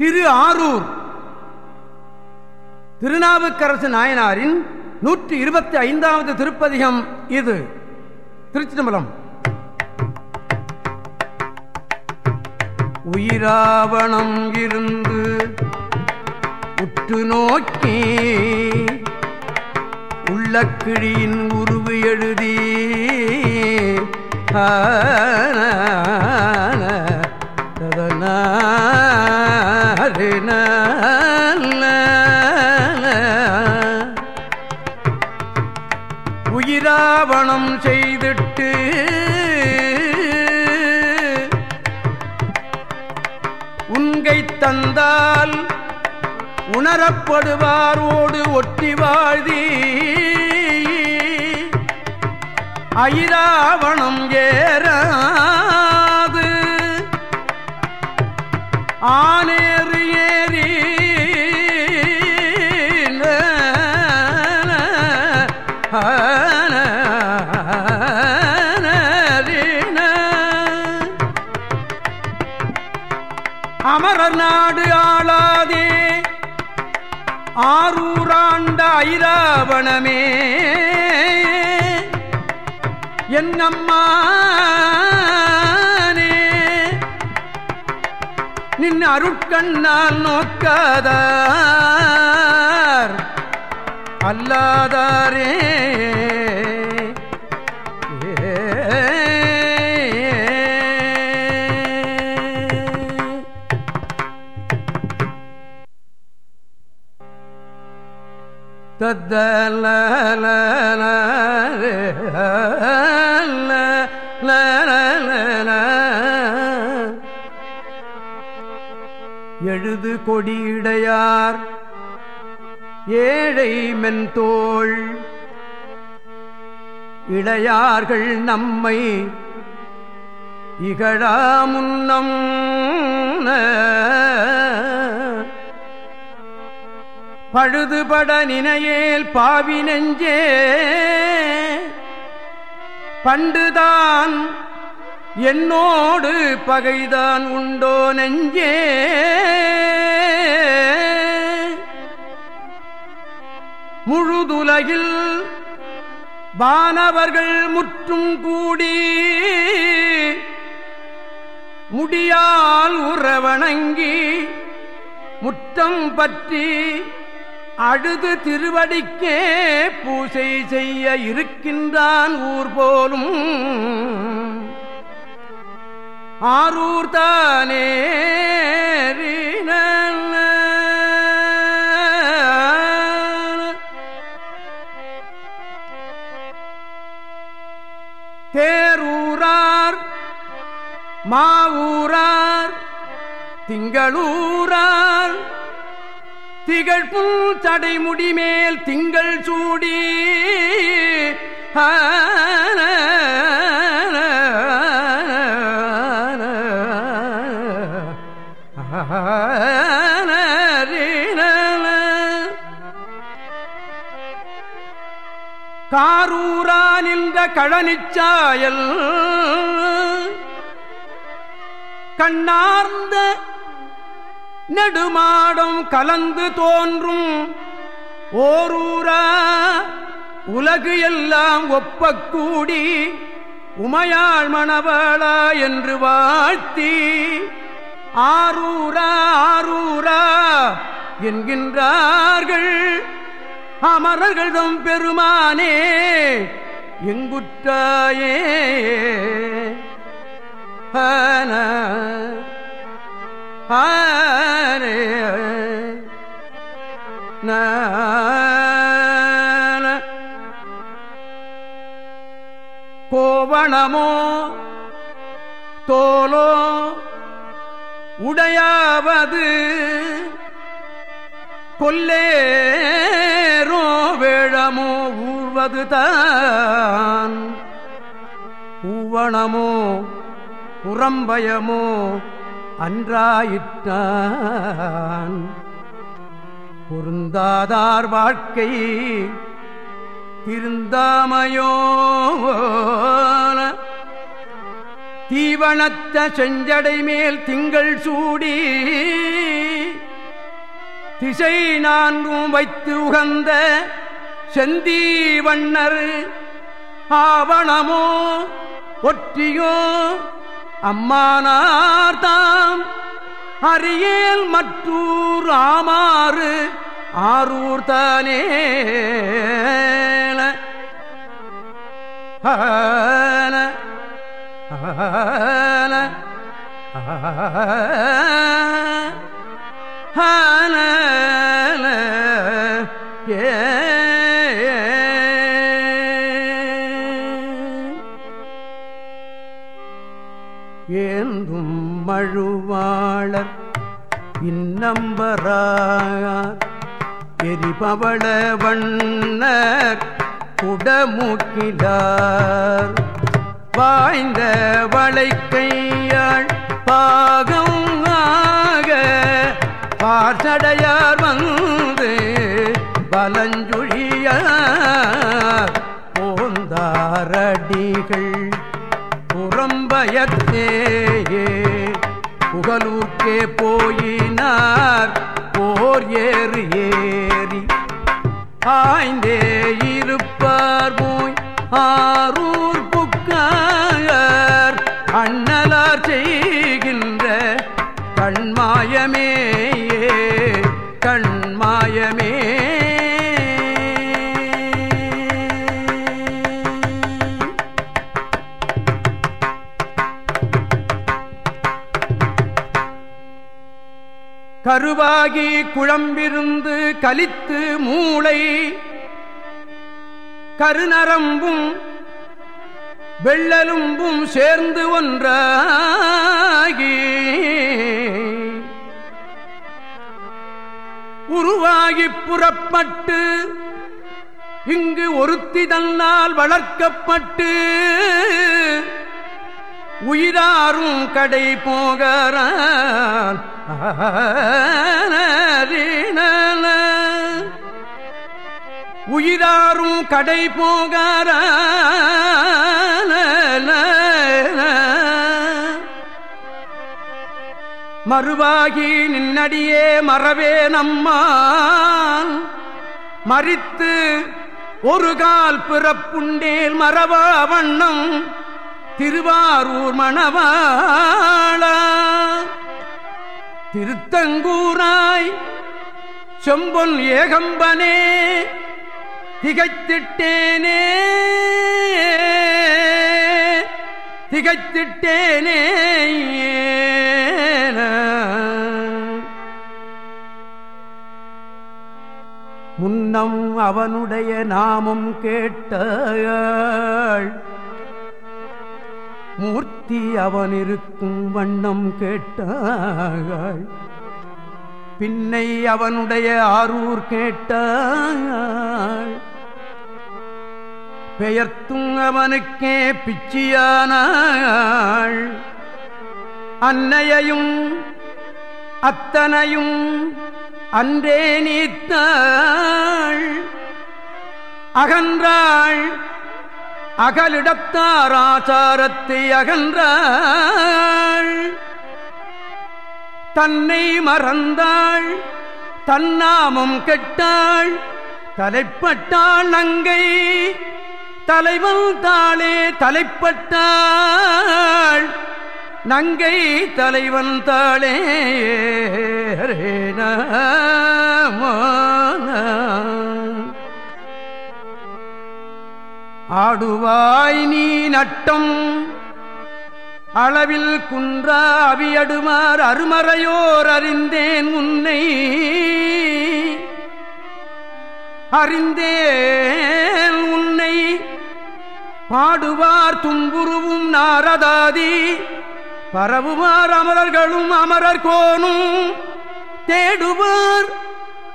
திரு ஆரூர். திருநாவுக்கரசு நாயனாரின் நூற்றி இருபத்தி ஐந்தாவது திருப்பதிகம் இது. திருச்சிதம்பரம். உயிராவணம் இருந்து உற்று நோக்கி உள்ள கிழியின் உருவு எழுதி உயிராவணம் உணரப்படுவாரோடு ஒட்டி வாழ்தி ஐராவணம் ஏறாது. ஆனே ஐராவணமே என்னம்மானே நின் அருட்கண்ணால் நோக்காதார் அல்லாதாரே. எழுது கொடியிடையார் ஏழை மென்தோள். இளையார்கள் நம்மை இகழாமுன்னம் பழுதுபட நினையேல் பாவி நெஞ்சே. பண்டுதான் என்னோடு பகைதான் உண்டோ நெஞ்சே. முழுதுலகில் வானவர்கள் முற்றும் கூடி முடியால் உறவணங்கி முற்றம் பற்றி அழுது திருவடிக்கே பூசை செய்ய இருக்கின்றான் ஊர் போலும். ஆரூர் தானே தேரூரார் மாவூரார் திங்களூரார் திகழ்புல் தடைமுடி மேல் திங்கள் சூடி காரூரா நின்ற கழனிச்சாயல் கண்ணார்ந்த நெடுமாடம் கலந்து தோன்றும். ஓரூரா உலகு எல்லாம் ஒப்பக்கூடி உமையாள் மணவாளா என்று வாழ்த்தி. ஆரூரா ஆரூரா என்கின்றார்கள். அமரர்களிடம் பெருமானே எங்குற்றாயே? ஆன ஆரே கோவணமோ தோலோ உடையாவது கொல்லேரோ வேழமோ ஊர்வது தான். பூவணமோ புறம்பயமோ அன்றாயிற்றான் பொருந்தாதார் வாழ்க்கை திருந்தாமையோ தீவனத்த செஞ்சடை மேல் திங்கள் சூடி திசை நான்கும் வைத்து உகந்த செந்தி வண்ணர் ஆவணமோ ஒற்றியோ அம்மானார்தாம். அரியல் மற்றூர் ஆமாறு ஆரூர் தானே ஆன ஏந்தும் மழுவாளர் இன்னம்பரார் எரிபவள வண்ணர் குடமுக்கிலார் வாய்ந்த வளைக்கையாள் பாகம் ஆக பார்ச்சடையார் வந்து பலஞ்ச புகலூர்க்கே போயினார். போர் ஏறு ஏறி ஆய்ந்தே இருப்பார் போய் ஆரூர் புக்கார் அண்ணலார் செய்கின்ற கண்மாயமே கருவாகி குழம்பிருந்து கலித்து மூளை கருநரம்பும் வெள்ளலும்பும் சேர்ந்து ஒன்றாகி உருவாகி புறப்பட்டு இங்கு ஒருத்தி தன்னால் வளர்க்கப்பட்டு உயிராரும் கடை போகிறான். உயிராரும் கடை போகார மறுவாகி நின்னடியே மறவே நம்மால். மறித்து ஒரு கால் பிறப்புண்டேல் மறவா வண்ணம். திருவாரூர் மணவாள. திருத்தங்கூராய் செம்பொன் ஏகம்பனே திகைத்திட்டேனே. திகைத்திட்டேனே முன்னம் அவனுடைய நாமம் கேட்டாள் மூர்த்தி அவனிருக்கும் வண்ணம் கேட்டாள் பின்னை அவனுடைய ஆரூர் கேட்டாள் பெயர்த்தும் அவனுக்கே பிச்சியானாள். அன்னையையும் அத்தனையும் அன்றே நீத்தாள். அகன்றாள் அகலிடத்தார் ஆச்சாரத்தை அகன்றாள். தன்னை மறந்தாள் தன்னாமம் கெட்டாள். தலைப்பட்டாள் நங்கை தலைவன் தாளே தலைப்பட்டாள். நங்கை தலைவன் தாளே ஆடுவாய் நீ நட்டம். அளவில் குன்றா அவியடுமார் அருமறையோர் அறிந்தேன் உன்னை. அறிந்தேன் உன்னை. பாடுவார் துன்புருவும் நாரதாதி. பரவுவார் அமரர்களும் அமரர் கோனும் தேடுவார்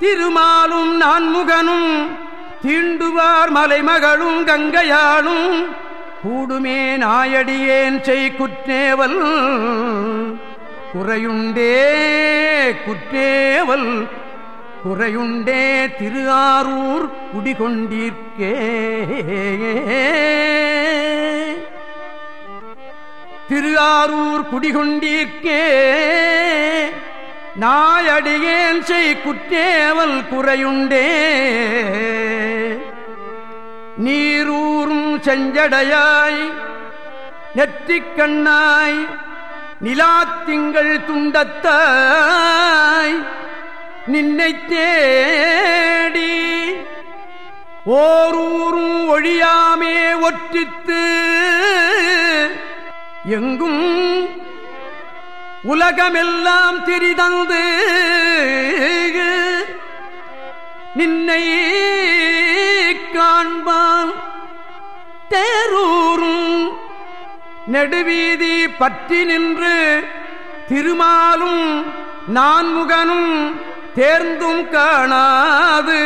திருமாலும் நான்முகனும். தீண்டுவார் மலைமகளும் கங்கையாளும் கூடுமே நாயடியேன் செய் குற்றேவல் குறையுண்டே குற்றேவல். குறையுண்டே திரு ஆரூர் குடிகொண்டீர்க்கே திரு ஆரூர் நாயடியேன் செய் குற்றேவல் குறையுண்டே நீரூறும் செஞ்சடையாய் நெற்றிக் கண்ணாய் நிலாத்திங்கள் துண்டத்தாய் நின்னை தேடி ஓரூரும் ஒழியாமே ஒற்றித்து எங்கும் உலகமெல்லாம் திரிதந்து நின்னை காண்பான். தேரூரும் நெடுவீதி பற்றி நின்று திருமாலும் நான்முகனும் தேர்ந்தும் காணாது.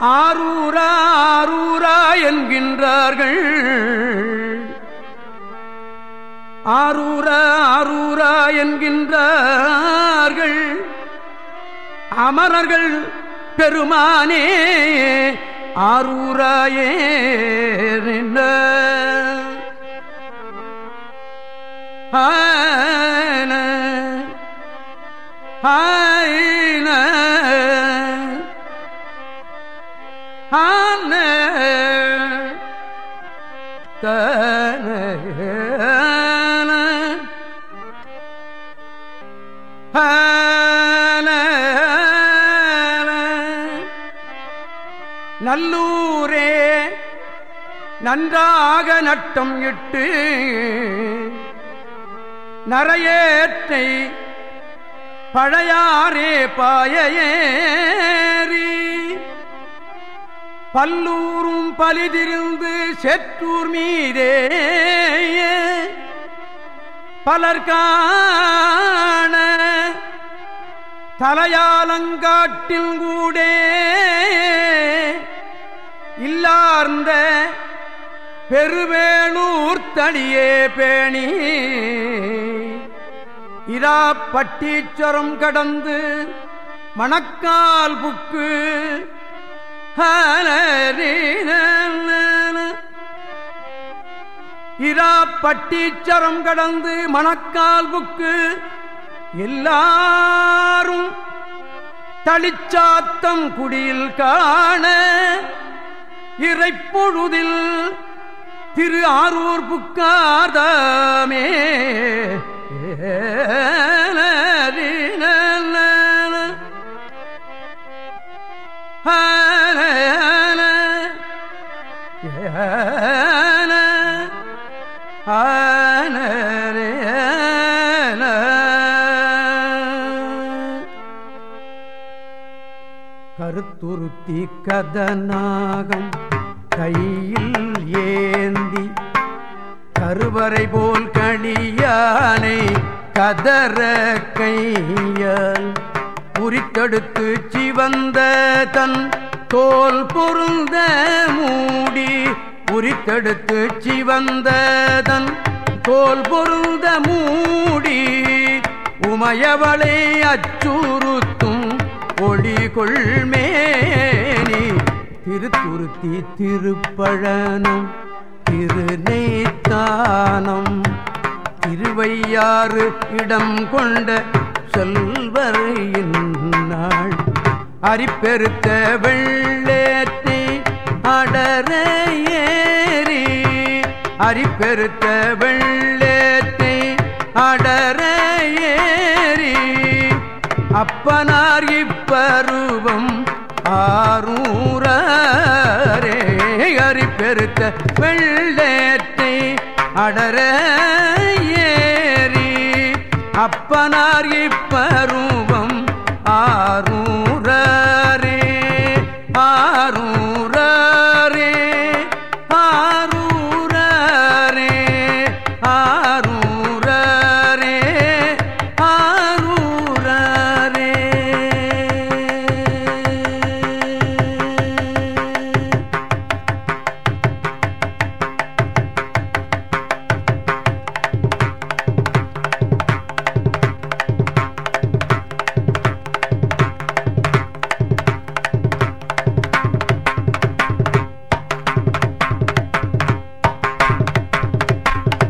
ஆரூரா ஆரூரா என்கின்றார்கள். ஆரூரா ஆரூரா என்கின்றார்கள். அமரர்கள் பெருமானே ஆரூராயே ஆன ஆன த நல்லூரே நன்றாக நட்டம் இட்டு நரையேற்றை பழையாரே பாயேறி பல்லூரும் பலிதிருந்து செற்றூர் மீதே பலர்கான தலையாலங்காட்டில் கூடே இல்லார்ந்த பெருவேளூர் தனியே பேணி. இரா பட்டீச்சரம் கடந்து மணக்கால் புக்கு. இரா பட்டீச்சரம் கடந்து மணக்கால் புக்கு. எல்லாரும் தளிச்சாத்தம் குடியில் காண. இறைப்பொழுதில் திரு ஆரூர் புக்காதாமே துருத்தி கதநாகம் கையில் ஏந்தி கருவறை போல் கடியானை கதற கையால் உரித்தெடுத்து சிவந்த தன் தோல் பொருந்த மூடி உரித்தெடுத்து சிவந்த தன் தோல் பொருந்த மூடி உமையவளை அச்சூர் கொடி கொள்மேனி திருத்துருத்தி திருப்பழனம் திருநெய்த்தானம். திருவையாறு இடம் கொண்ட செல்வரையின் நாள் அரிப்பெருத்த வெள்ளேற்றி அடர ஏறி அரிப்பெருத்த வெள்ளேற்றி அடர ஏறி அப்பனார் இப்பருவம் ஆரூரே அறிப்பெருத்த வெள்ளேத்தை அடர ஏறி. அப்பனார் இப்பருவம் ஆரூரே ஆரூ